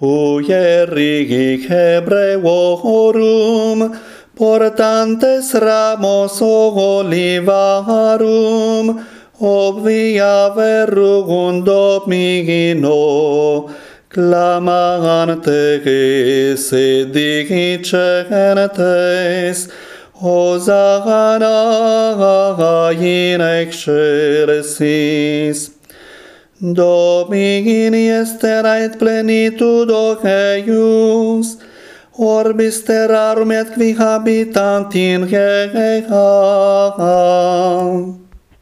Puierigic hebreorum, portantes ramos olivarum, obvia verrugum domino, clamante que se dicentes, Hosanna in excelsis. Domini estera et plenitudo eius, orbis terrarum et qui habitant in